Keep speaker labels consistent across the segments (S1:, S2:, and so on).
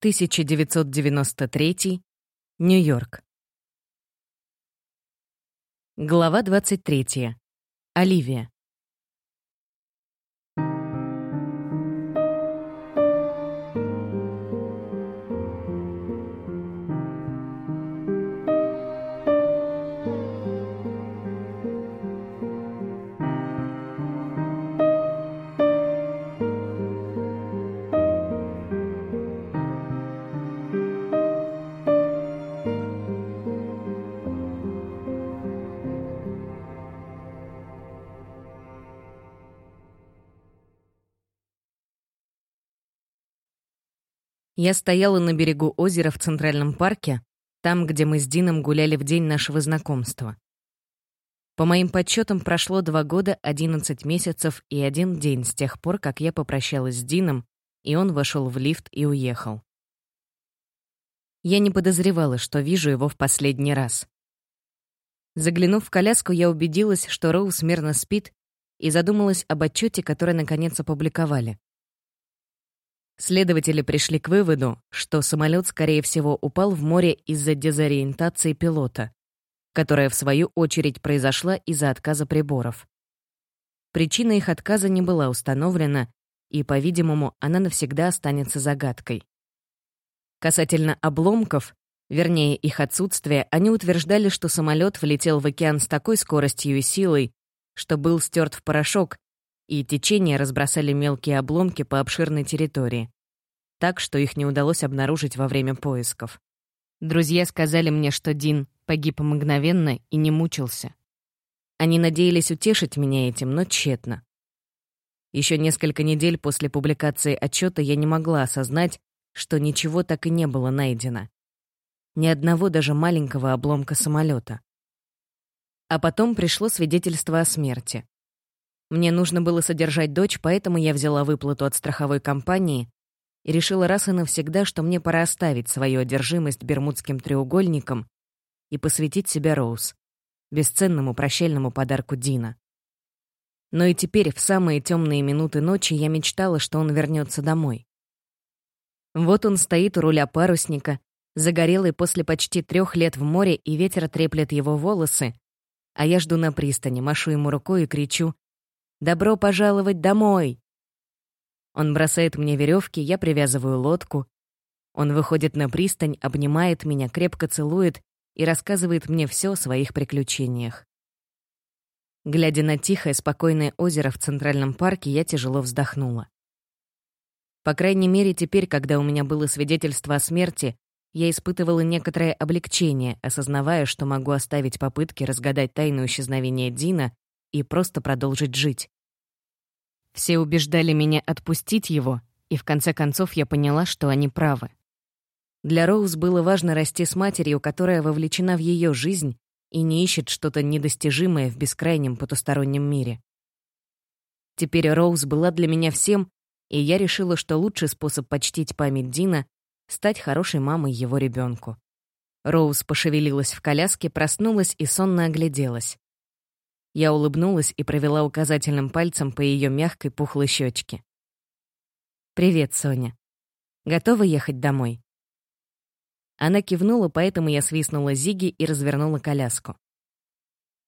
S1: 1993. Нью-Йорк. Глава 23. Оливия. Я стояла на берегу озера в Центральном парке, там, где мы с Дином гуляли в день нашего знакомства. По моим подсчетам, прошло два года, 11 месяцев и один день с тех пор, как я попрощалась с Дином, и он вошел в лифт и уехал. Я не подозревала, что вижу его в последний раз. Заглянув в коляску, я убедилась, что Роуз мирно спит, и задумалась об отчете, который наконец опубликовали. Следователи пришли к выводу, что самолет, скорее всего, упал в море из-за дезориентации пилота, которая, в свою очередь, произошла из-за отказа приборов. Причина их отказа не была установлена, и, по-видимому, она навсегда останется загадкой. Касательно обломков, вернее, их отсутствия, они утверждали, что самолет влетел в океан с такой скоростью и силой, что был стерт в порошок, и течения разбросали мелкие обломки по обширной территории, так что их не удалось обнаружить во время поисков. Друзья сказали мне, что Дин погиб мгновенно и не мучился. Они надеялись утешить меня этим, но тщетно. Еще несколько недель после публикации отчета я не могла осознать, что ничего так и не было найдено. Ни одного даже маленького обломка самолета. А потом пришло свидетельство о смерти. Мне нужно было содержать дочь, поэтому я взяла выплату от страховой компании и решила раз и навсегда, что мне пора оставить свою одержимость Бермудским треугольником и посвятить себя Роуз, бесценному прощальному подарку Дина. Но и теперь, в самые темные минуты ночи, я мечтала, что он вернется домой. Вот он стоит у руля парусника, загорелый после почти трех лет в море, и ветер треплет его волосы, а я жду на пристани, машу ему рукой и кричу Добро пожаловать домой!» Он бросает мне веревки, я привязываю лодку. Он выходит на пристань, обнимает меня, крепко целует и рассказывает мне все о своих приключениях. Глядя на тихое, спокойное озеро в Центральном парке, я тяжело вздохнула. По крайней мере, теперь, когда у меня было свидетельство о смерти, я испытывала некоторое облегчение, осознавая, что могу оставить попытки разгадать тайну исчезновения Дина и просто продолжить жить. Все убеждали меня отпустить его, и в конце концов я поняла, что они правы. Для Роуз было важно расти с матерью, которая вовлечена в ее жизнь и не ищет что-то недостижимое в бескрайнем потустороннем мире. Теперь Роуз была для меня всем, и я решила, что лучший способ почтить память Дина — стать хорошей мамой его ребенку. Роуз пошевелилась в коляске, проснулась и сонно огляделась. Я улыбнулась и провела указательным пальцем по ее мягкой пухлой щечке. «Привет, Соня. Готова ехать домой?» Она кивнула, поэтому я свистнула Зиги и развернула коляску.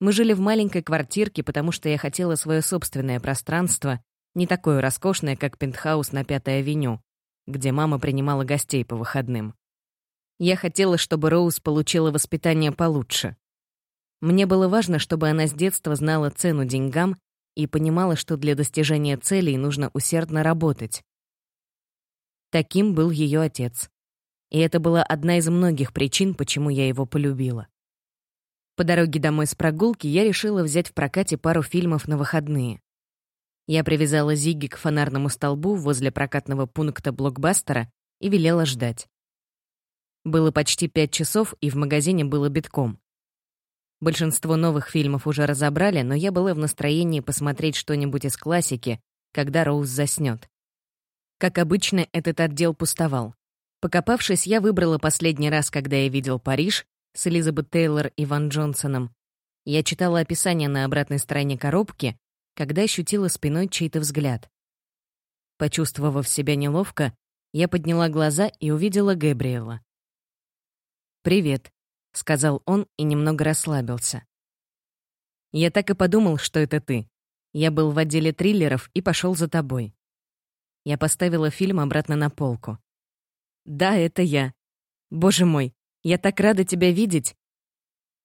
S1: Мы жили в маленькой квартирке, потому что я хотела свое собственное пространство, не такое роскошное, как пентхаус на Пятой авеню, где мама принимала гостей по выходным. Я хотела, чтобы Роуз получила воспитание получше. Мне было важно, чтобы она с детства знала цену деньгам и понимала, что для достижения целей нужно усердно работать. Таким был ее отец. И это была одна из многих причин, почему я его полюбила. По дороге домой с прогулки я решила взять в прокате пару фильмов на выходные. Я привязала Зиги к фонарному столбу возле прокатного пункта блокбастера и велела ждать. Было почти пять часов, и в магазине было битком. Большинство новых фильмов уже разобрали, но я была в настроении посмотреть что-нибудь из классики, когда Роуз заснёт. Как обычно, этот отдел пустовал. Покопавшись, я выбрала последний раз, когда я видел Париж с Элизабет Тейлор и Ван Джонсоном. Я читала описание на обратной стороне коробки, когда ощутила спиной чей-то взгляд. Почувствовав себя неловко, Я подняла глаза и увидела Гэбриэла. «Привет», — сказал он и немного расслабился. «Я так и подумал, что это ты. Я был в отделе триллеров и пошел за тобой». Я поставила фильм обратно на полку. «Да, это я. Боже мой, я так рада тебя видеть!»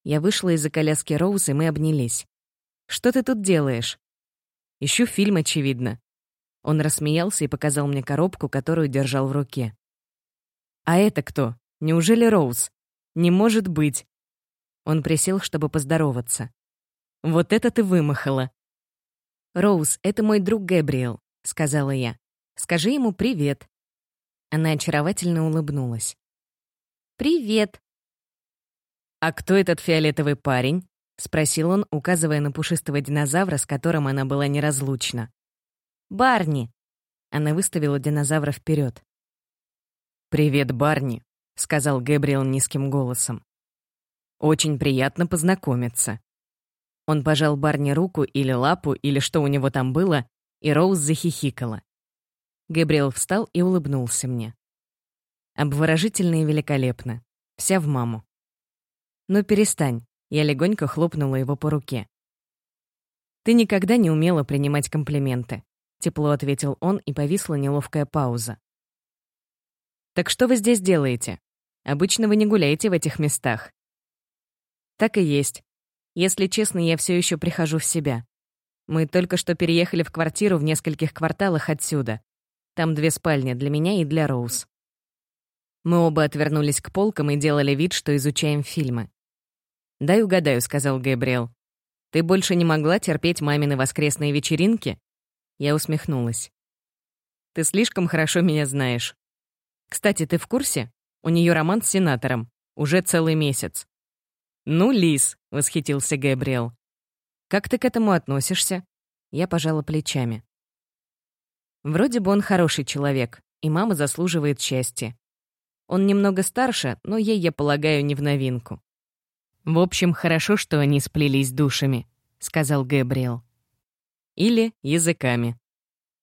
S1: Я вышла из-за коляски Роуз, и мы обнялись. «Что ты тут делаешь?» «Ищу фильм, очевидно». Он рассмеялся и показал мне коробку, которую держал в руке. «А это кто? Неужели Роуз? Не может быть!» Он присел, чтобы поздороваться. «Вот это ты вымахала!» «Роуз, это мой друг Гэбриэл», — сказала я. «Скажи ему привет». Она очаровательно улыбнулась. «Привет!» «А кто этот фиолетовый парень?» — спросил он, указывая на пушистого динозавра, с которым она была неразлучна. «Барни!» Она выставила динозавра вперед. «Привет, Барни», — сказал Гэбриэл низким голосом. «Очень приятно познакомиться». Он пожал Барни руку или лапу, или что у него там было, и Роуз захихикала. Гэбриэл встал и улыбнулся мне. Обворожительно и великолепно. Вся в маму. «Ну перестань», — я легонько хлопнула его по руке. «Ты никогда не умела принимать комплименты. Тепло ответил он, и повисла неловкая пауза. «Так что вы здесь делаете? Обычно вы не гуляете в этих местах». «Так и есть. Если честно, я все еще прихожу в себя. Мы только что переехали в квартиру в нескольких кварталах отсюда. Там две спальни для меня и для Роуз. Мы оба отвернулись к полкам и делали вид, что изучаем фильмы. «Дай угадаю», — сказал Габриэл. «Ты больше не могла терпеть мамины воскресные вечеринки?» Я усмехнулась. «Ты слишком хорошо меня знаешь. Кстати, ты в курсе? У нее роман с сенатором. Уже целый месяц». «Ну, Лис», — восхитился Габриэл. «Как ты к этому относишься?» Я пожала плечами. Вроде бы он хороший человек, и мама заслуживает счастья. Он немного старше, но ей, я полагаю, не в новинку. «В общем, хорошо, что они сплелись душами», — сказал Габриэл или языками.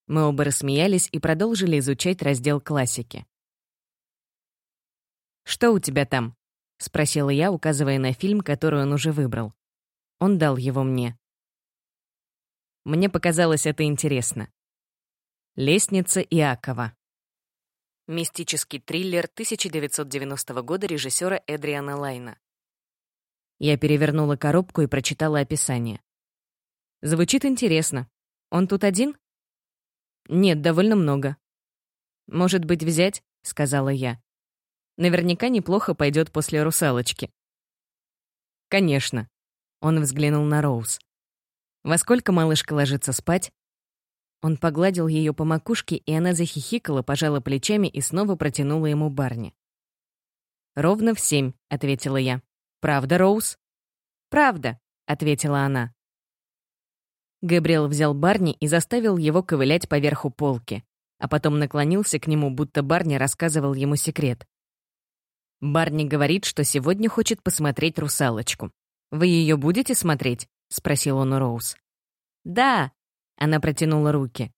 S1: Мы оба рассмеялись и продолжили изучать раздел классики. «Что у тебя там?» — спросила я, указывая на фильм, который он уже выбрал. Он дал его мне. Мне показалось это интересно. «Лестница Иакова». Мистический триллер 1990 года режиссера Эдриана Лайна. Я перевернула коробку и прочитала описание. Звучит интересно. Он тут один? Нет, довольно много. Может быть, взять? Сказала я. Наверняка неплохо пойдет после русалочки. Конечно. Он взглянул на Роуз. Во сколько малышка ложится спать? Он погладил ее по макушке, и она захихикала, пожала плечами и снова протянула ему барни. «Ровно в семь», — ответила я. «Правда, Роуз?» «Правда», — ответила она. Габриэл взял Барни и заставил его ковылять по верху полки, а потом наклонился к нему, будто Барни рассказывал ему секрет. Барни говорит, что сегодня хочет посмотреть «Русалочку». «Вы ее будете смотреть?» — спросил он у Роуз. «Да!» — она протянула руки.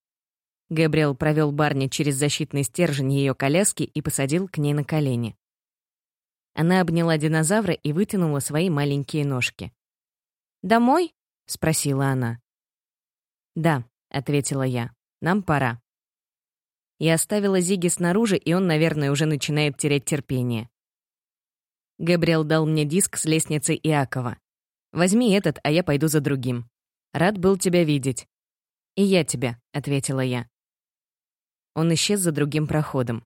S1: Габриэл провел Барни через защитный стержень ее коляски и посадил к ней на колени. Она обняла динозавра и вытянула свои маленькие ножки. «Домой?» — спросила она. «Да», — ответила я, — «нам пора». Я оставила Зиги снаружи, и он, наверное, уже начинает терять терпение. Габриэл дал мне диск с лестницы Иакова. «Возьми этот, а я пойду за другим. Рад был тебя видеть». «И я тебя», — ответила я. Он исчез за другим проходом.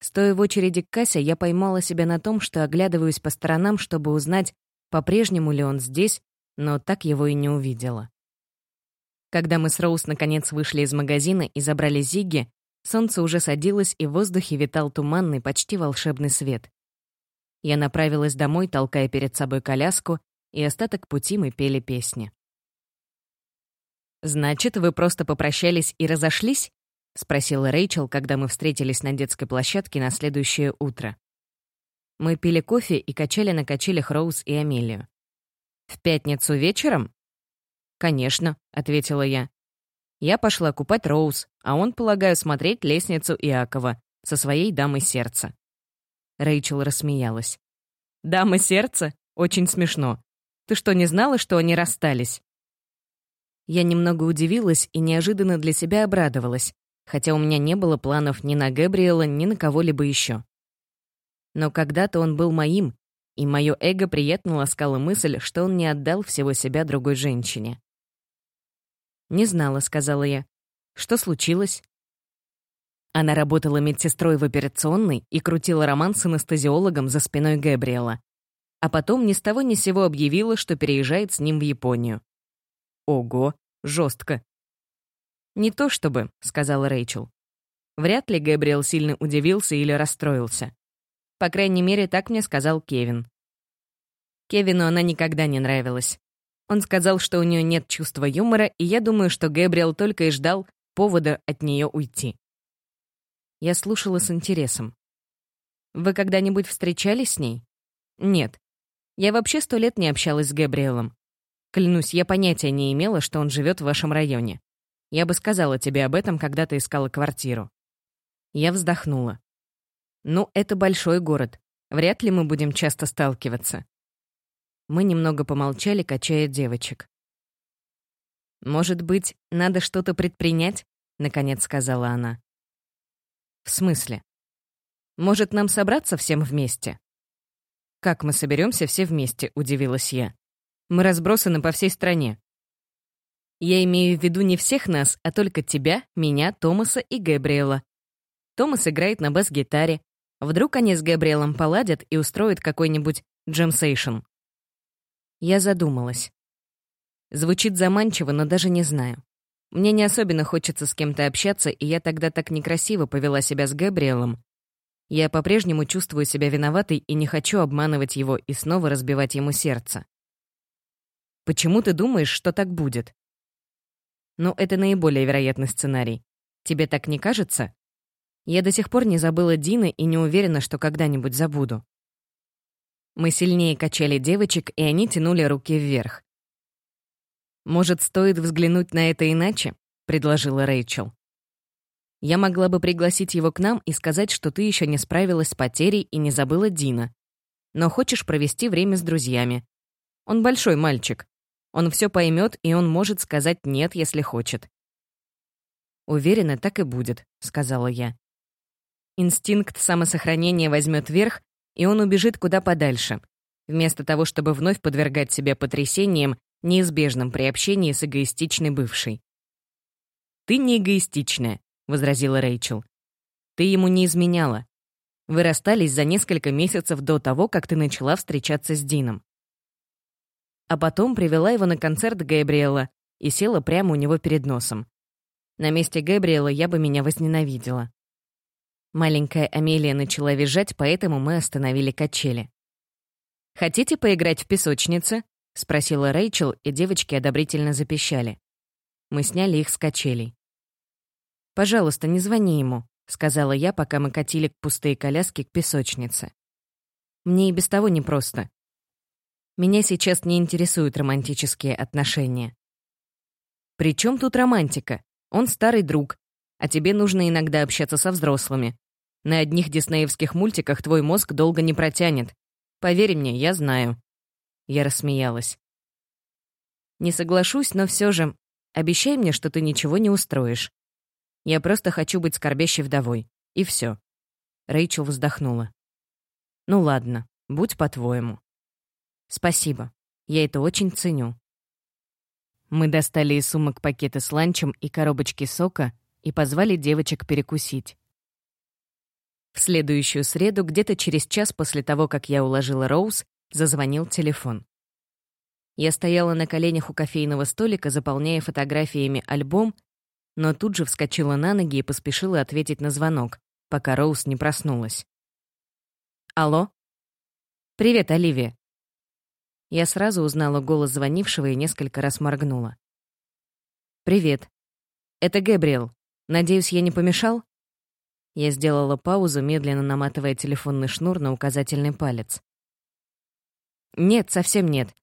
S1: Стоя в очереди к кассе, я поймала себя на том, что оглядываюсь по сторонам, чтобы узнать, по-прежнему ли он здесь, но так его и не увидела. Когда мы с Роуз наконец вышли из магазина и забрали Зигги, солнце уже садилось, и в воздухе витал туманный, почти волшебный свет. Я направилась домой, толкая перед собой коляску, и остаток пути мы пели песни. «Значит, вы просто попрощались и разошлись?» — спросила Рэйчел, когда мы встретились на детской площадке на следующее утро. Мы пили кофе и качали на качелях Роуз и Амелию. «В пятницу вечером?» «Конечно», — ответила я. Я пошла купать Роуз, а он, полагаю, смотреть лестницу Иакова, со своей дамой сердца. Рэйчел рассмеялась. «Дама сердца? Очень смешно. Ты что, не знала, что они расстались?» Я немного удивилась и неожиданно для себя обрадовалась, хотя у меня не было планов ни на Габриэла, ни на кого-либо еще. Но когда-то он был моим, и мое эго приятно ласкало мысль, что он не отдал всего себя другой женщине. «Не знала», — сказала я. «Что случилось?» Она работала медсестрой в операционной и крутила роман с анестезиологом за спиной Габриэла. А потом ни с того ни сего объявила, что переезжает с ним в Японию. Ого, жестко. «Не то чтобы», — сказала Рэйчел. Вряд ли Гэбриэл сильно удивился или расстроился. По крайней мере, так мне сказал Кевин. Кевину она никогда не нравилась. Он сказал, что у нее нет чувства юмора, и я думаю, что Гэбриэл только и ждал повода от нее уйти. Я слушала с интересом. «Вы когда-нибудь встречались с ней?» «Нет. Я вообще сто лет не общалась с Габриэлом. Клянусь, я понятия не имела, что он живет в вашем районе. Я бы сказала тебе об этом, когда ты искала квартиру. Я вздохнула. Ну, это большой город. Вряд ли мы будем часто сталкиваться. Мы немного помолчали, качая девочек. «Может быть, надо что-то предпринять?» — наконец сказала она. «В смысле? Может, нам собраться всем вместе?» «Как мы соберемся все вместе?» — удивилась я. Мы разбросаны по всей стране. Я имею в виду не всех нас, а только тебя, меня, Томаса и Габриэла. Томас играет на бас-гитаре. Вдруг они с Габриэлом поладят и устроят какой-нибудь джемсейшн. Я задумалась. Звучит заманчиво, но даже не знаю. Мне не особенно хочется с кем-то общаться, и я тогда так некрасиво повела себя с Габриэлом. Я по-прежнему чувствую себя виноватой и не хочу обманывать его и снова разбивать ему сердце. Почему ты думаешь, что так будет? Ну, это наиболее вероятный сценарий. Тебе так не кажется? Я до сих пор не забыла Дины и не уверена, что когда-нибудь забуду. Мы сильнее качали девочек, и они тянули руки вверх. «Может, стоит взглянуть на это иначе?» — предложила Рэйчел. «Я могла бы пригласить его к нам и сказать, что ты еще не справилась с потерей и не забыла Дина. Но хочешь провести время с друзьями. Он большой мальчик. Он все поймет, и он может сказать «нет», если хочет. «Уверена, так и будет», — сказала я. Инстинкт самосохранения возьмет верх, и он убежит куда подальше, вместо того, чтобы вновь подвергать себя потрясениям, неизбежным при общении с эгоистичной бывшей. «Ты не эгоистичная», — возразила Рэйчел. «Ты ему не изменяла. Вы расстались за несколько месяцев до того, как ты начала встречаться с Дином а потом привела его на концерт Габриэла и села прямо у него перед носом. На месте Габриэла я бы меня возненавидела. Маленькая Амелия начала визжать, поэтому мы остановили качели. «Хотите поиграть в песочнице?» — спросила Рэйчел, и девочки одобрительно запищали. Мы сняли их с качелей. «Пожалуйста, не звони ему», — сказала я, пока мы катили пустые коляски к песочнице. «Мне и без того непросто. Меня сейчас не интересуют романтические отношения. При чем тут романтика? Он старый друг, а тебе нужно иногда общаться со взрослыми. На одних диснеевских мультиках твой мозг долго не протянет. Поверь мне, я знаю. Я рассмеялась. Не соглашусь, но все же обещай мне, что ты ничего не устроишь. Я просто хочу быть скорбящей вдовой. И все. Рэйчел вздохнула. Ну ладно, будь по-твоему. Спасибо. Я это очень ценю. Мы достали из сумок пакеты с ланчем и коробочки сока и позвали девочек перекусить. В следующую среду, где-то через час после того, как я уложила Роуз, зазвонил телефон. Я стояла на коленях у кофейного столика, заполняя фотографиями альбом, но тут же вскочила на ноги и поспешила ответить на звонок, пока Роуз не проснулась. «Алло?» «Привет, Оливия. Я сразу узнала голос звонившего и несколько раз моргнула. «Привет. Это Гэбриэл. Надеюсь, я не помешал?» Я сделала паузу, медленно наматывая телефонный шнур на указательный палец. «Нет, совсем нет.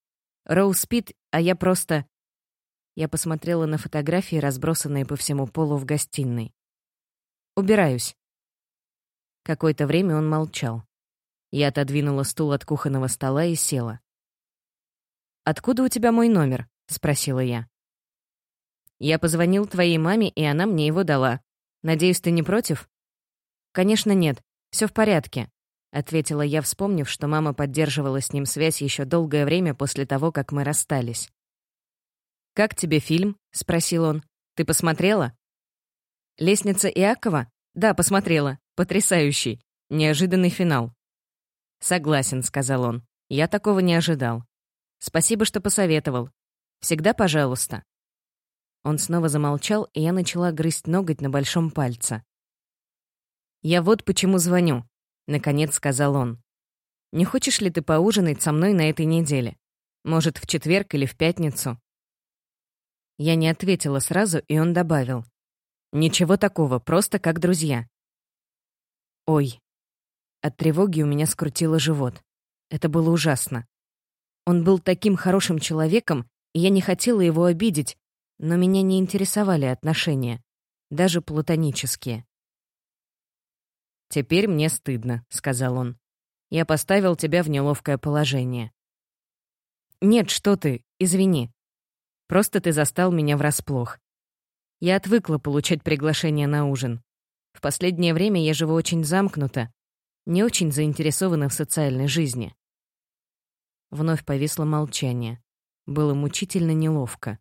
S1: Роуз спит, а я просто...» Я посмотрела на фотографии, разбросанные по всему полу в гостиной. «Убираюсь». Какое-то время он молчал. Я отодвинула стул от кухонного стола и села. «Откуда у тебя мой номер?» — спросила я. «Я позвонил твоей маме, и она мне его дала. Надеюсь, ты не против?» «Конечно, нет. Все в порядке», — ответила я, вспомнив, что мама поддерживала с ним связь еще долгое время после того, как мы расстались. «Как тебе фильм?» — спросил он. «Ты посмотрела?» «Лестница Иакова?» «Да, посмотрела. Потрясающий. Неожиданный финал». «Согласен», — сказал он. «Я такого не ожидал. Спасибо, что посоветовал. Всегда пожалуйста». Он снова замолчал, и я начала грызть ноготь на большом пальце. «Я вот почему звоню», — наконец сказал он. «Не хочешь ли ты поужинать со мной на этой неделе? Может, в четверг или в пятницу?» Я не ответила сразу, и он добавил. «Ничего такого, просто как друзья». «Ой, от тревоги у меня скрутило живот. Это было ужасно. Он был таким хорошим человеком, и я не хотела его обидеть, но меня не интересовали отношения, даже платонические. «Теперь мне стыдно», — сказал он. «Я поставил тебя в неловкое положение». «Нет, что ты, извини. Просто ты застал меня врасплох. Я отвыкла получать приглашения на ужин. В последнее время я живу очень замкнуто, не очень заинтересованы в социальной жизни. Вновь повисло молчание. Было мучительно неловко.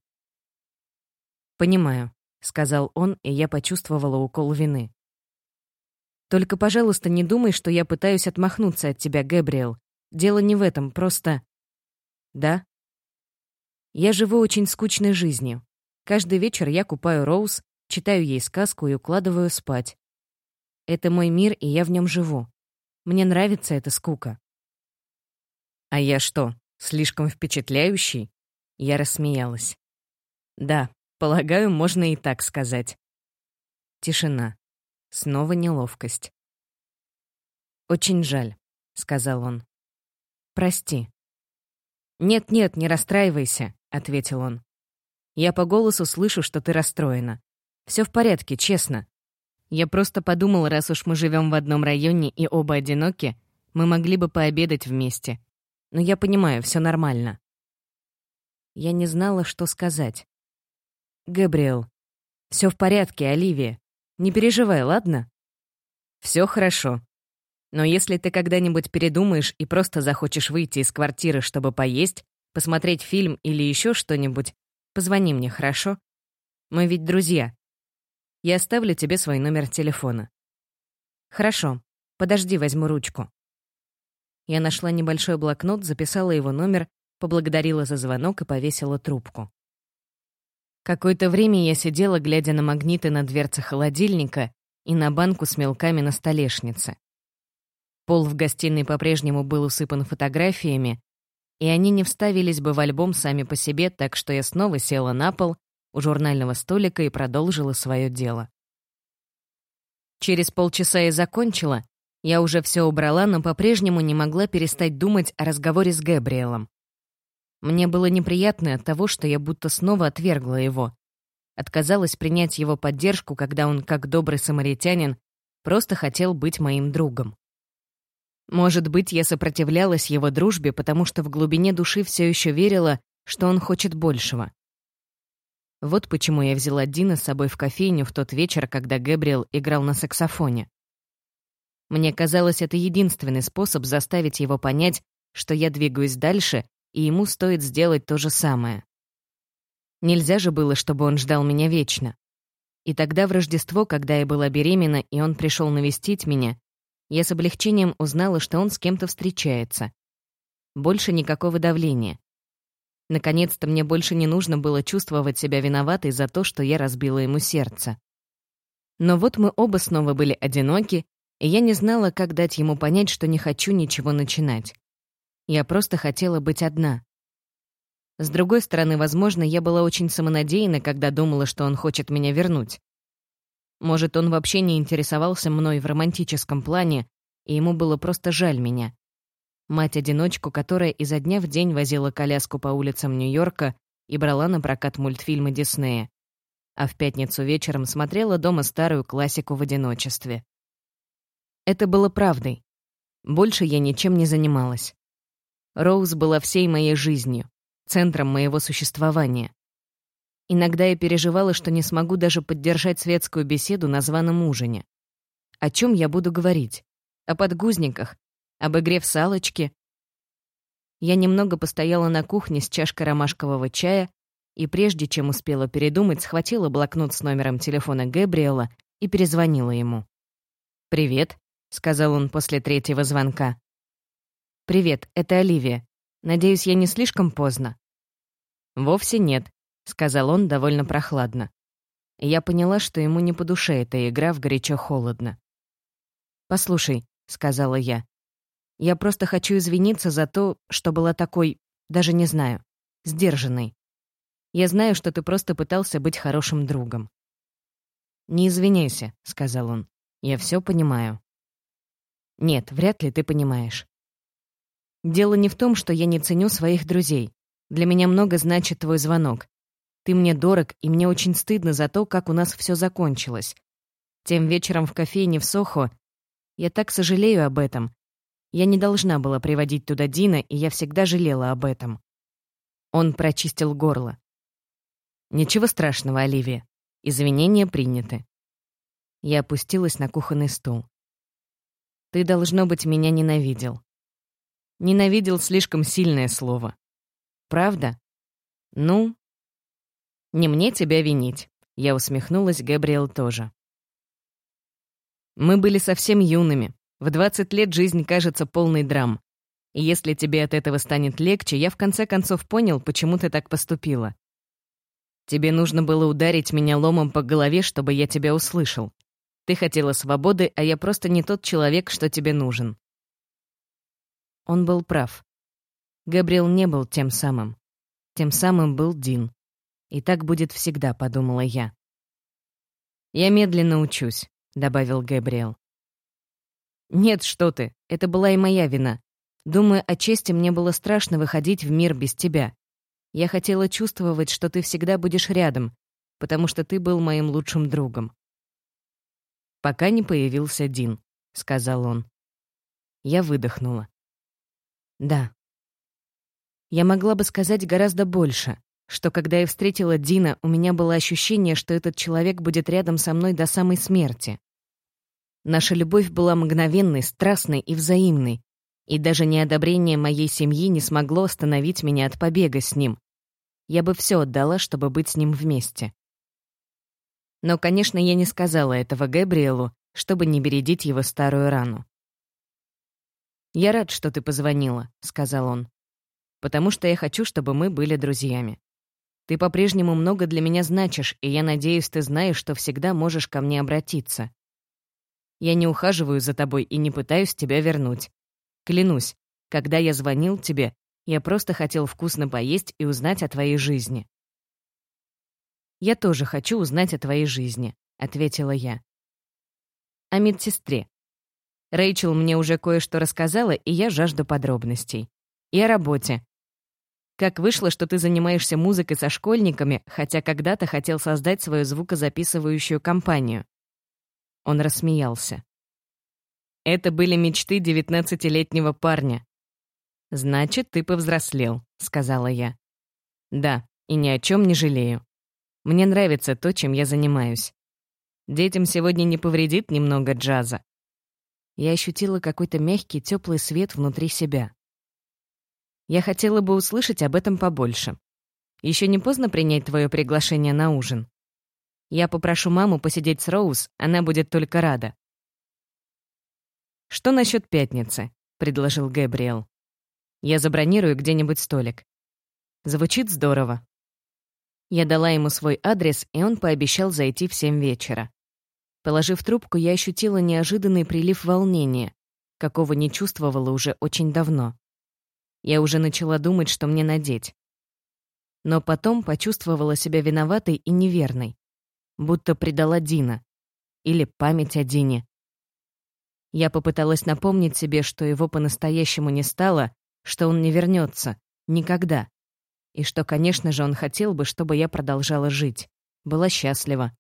S1: «Понимаю», — сказал он, и я почувствовала укол вины. «Только, пожалуйста, не думай, что я пытаюсь отмахнуться от тебя, Гэбриэл. Дело не в этом, просто...» «Да?» «Я живу очень скучной жизнью. Каждый вечер я купаю Роуз, читаю ей сказку и укладываю спать. Это мой мир, и я в нем живу. Мне нравится эта скука». «А я что, слишком впечатляющий?» Я рассмеялась. «Да, полагаю, можно и так сказать». Тишина. Снова неловкость. «Очень жаль», — сказал он. «Прости». «Нет-нет, не расстраивайся», — ответил он. «Я по голосу слышу, что ты расстроена. Все в порядке, честно. Я просто подумал, раз уж мы живем в одном районе и оба одиноки, мы могли бы пообедать вместе. Но я понимаю, все нормально. Я не знала, что сказать. Габриэл, все в порядке, Оливия. Не переживай, ладно? Все хорошо. Но если ты когда-нибудь передумаешь и просто захочешь выйти из квартиры, чтобы поесть, посмотреть фильм или еще что-нибудь, позвони мне, хорошо? Мы ведь друзья. Я оставлю тебе свой номер телефона». «Хорошо. Подожди, возьму ручку». Я нашла небольшой блокнот, записала его номер, поблагодарила за звонок и повесила трубку. Какое-то время я сидела, глядя на магниты на дверце холодильника и на банку с мелками на столешнице. Пол в гостиной по-прежнему был усыпан фотографиями, и они не вставились бы в альбом сами по себе, так что я снова села на пол у журнального столика и продолжила свое дело. Через полчаса я закончила. Я уже все убрала, но по-прежнему не могла перестать думать о разговоре с Гэбриэлом. Мне было неприятно от того, что я будто снова отвергла его. Отказалась принять его поддержку, когда он, как добрый самаритянин, просто хотел быть моим другом. Может быть, я сопротивлялась его дружбе, потому что в глубине души все еще верила, что он хочет большего. Вот почему я взяла Дина с собой в кофейню в тот вечер, когда Гэбриэл играл на саксофоне. Мне казалось, это единственный способ заставить его понять, что я двигаюсь дальше, и ему стоит сделать то же самое. Нельзя же было, чтобы он ждал меня вечно. И тогда в Рождество, когда я была беременна, и он пришел навестить меня, я с облегчением узнала, что он с кем-то встречается. Больше никакого давления. Наконец-то мне больше не нужно было чувствовать себя виноватой за то, что я разбила ему сердце. Но вот мы оба снова были одиноки, и я не знала, как дать ему понять, что не хочу ничего начинать. Я просто хотела быть одна. С другой стороны, возможно, я была очень самонадеянна, когда думала, что он хочет меня вернуть. Может, он вообще не интересовался мной в романтическом плане, и ему было просто жаль меня мать-одиночку, которая изо дня в день возила коляску по улицам Нью-Йорка и брала на прокат мультфильмы Диснея, а в пятницу вечером смотрела дома старую классику в одиночестве. Это было правдой. Больше я ничем не занималась. Роуз была всей моей жизнью, центром моего существования. Иногда я переживала, что не смогу даже поддержать светскую беседу на званом ужине. О чем я буду говорить? О подгузниках? Об игре в салочки? Я немного постояла на кухне с чашкой ромашкового чая и прежде чем успела передумать, схватила блокнот с номером телефона Гэбриэла и перезвонила ему. «Привет», — сказал он после третьего звонка. «Привет, это Оливия. Надеюсь, я не слишком поздно?» «Вовсе нет», — сказал он довольно прохладно. я поняла, что ему не по душе эта игра в горячо-холодно. «Послушай», — сказала я, — «я просто хочу извиниться за то, что была такой, даже не знаю, сдержанной. Я знаю, что ты просто пытался быть хорошим другом». «Не извиняйся», — сказал он. «Я все понимаю». «Нет, вряд ли ты понимаешь. Дело не в том, что я не ценю своих друзей. Для меня много значит твой звонок. Ты мне дорог, и мне очень стыдно за то, как у нас все закончилось. Тем вечером в кофейне в Сохо я так сожалею об этом. Я не должна была приводить туда Дина, и я всегда жалела об этом. Он прочистил горло. «Ничего страшного, Оливия. Извинения приняты». Я опустилась на кухонный стул. «Ты, должно быть, меня ненавидел». «Ненавидел» — слишком сильное слово. «Правда?» «Ну, «Не мне тебя винить», — я усмехнулась, Габриэл тоже. «Мы были совсем юными. В 20 лет жизнь кажется полной драм. И если тебе от этого станет легче, я в конце концов понял, почему ты так поступила. Тебе нужно было ударить меня ломом по голове, чтобы я тебя услышал. Ты хотела свободы, а я просто не тот человек, что тебе нужен». Он был прав. Габриэл не был тем самым. Тем самым был Дин. И так будет всегда, подумала я. «Я медленно учусь», — добавил Гэбриэл. «Нет, что ты, это была и моя вина. Думаю, о чести мне было страшно выходить в мир без тебя. Я хотела чувствовать, что ты всегда будешь рядом, потому что ты был моим лучшим другом». «Пока не появился Дин», — сказал он. Я выдохнула. «Да». Я могла бы сказать гораздо больше, что когда я встретила Дина, у меня было ощущение, что этот человек будет рядом со мной до самой смерти. Наша любовь была мгновенной, страстной и взаимной, и даже неодобрение моей семьи не смогло остановить меня от побега с ним. Я бы все отдала, чтобы быть с ним вместе. Но, конечно, я не сказала этого Габриэлу, чтобы не бередить его старую рану. «Я рад, что ты позвонила», — сказал он, «потому что я хочу, чтобы мы были друзьями. Ты по-прежнему много для меня значишь, и я надеюсь, ты знаешь, что всегда можешь ко мне обратиться. Я не ухаживаю за тобой и не пытаюсь тебя вернуть. Клянусь, когда я звонил тебе, я просто хотел вкусно поесть и узнать о твоей жизни. «Я тоже хочу узнать о твоей жизни», — ответила я. «О медсестре. Рэйчел мне уже кое-что рассказала, и я жажду подробностей. И о работе. Как вышло, что ты занимаешься музыкой со школьниками, хотя когда-то хотел создать свою звукозаписывающую компанию?» Он рассмеялся. «Это были мечты девятнадцатилетнего парня». «Значит, ты повзрослел», — сказала я. «Да, и ни о чем не жалею. Мне нравится то, чем я занимаюсь. Детям сегодня не повредит немного джаза». Я ощутила какой-то мягкий, теплый свет внутри себя. Я хотела бы услышать об этом побольше. Еще не поздно принять твое приглашение на ужин? Я попрошу маму посидеть с Роуз, она будет только рада. «Что насчет пятницы?» — предложил Гэбриэл. «Я забронирую где-нибудь столик». Звучит здорово. Я дала ему свой адрес, и он пообещал зайти в семь вечера. Положив трубку, я ощутила неожиданный прилив волнения, какого не чувствовала уже очень давно. Я уже начала думать, что мне надеть. Но потом почувствовала себя виноватой и неверной. Будто предала Дина. Или память о Дине. Я попыталась напомнить себе, что его по-настоящему не стало, что он не вернется. Никогда. И что, конечно же, он хотел бы, чтобы я продолжала жить. Была счастлива.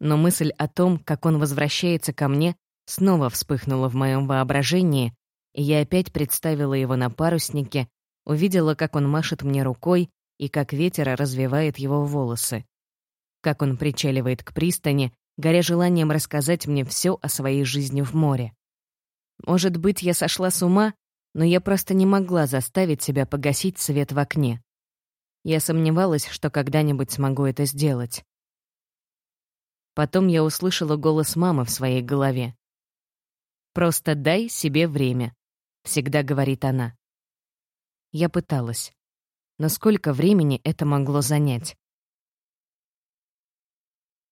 S1: Но мысль о том, как он возвращается ко мне, снова вспыхнуло в моем воображении, и я опять представила его на паруснике, увидела, как он машет мне рукой и как ветер развивает его волосы. Как он причаливает к пристани, горя желанием рассказать мне все о своей жизни в море. Может быть, я сошла с ума, но я просто не могла заставить себя погасить свет в окне. Я сомневалась, что когда-нибудь смогу это сделать. Потом я услышала голос мамы в своей голове. «Просто дай себе время», — всегда говорит она. Я пыталась. Но сколько времени это могло занять?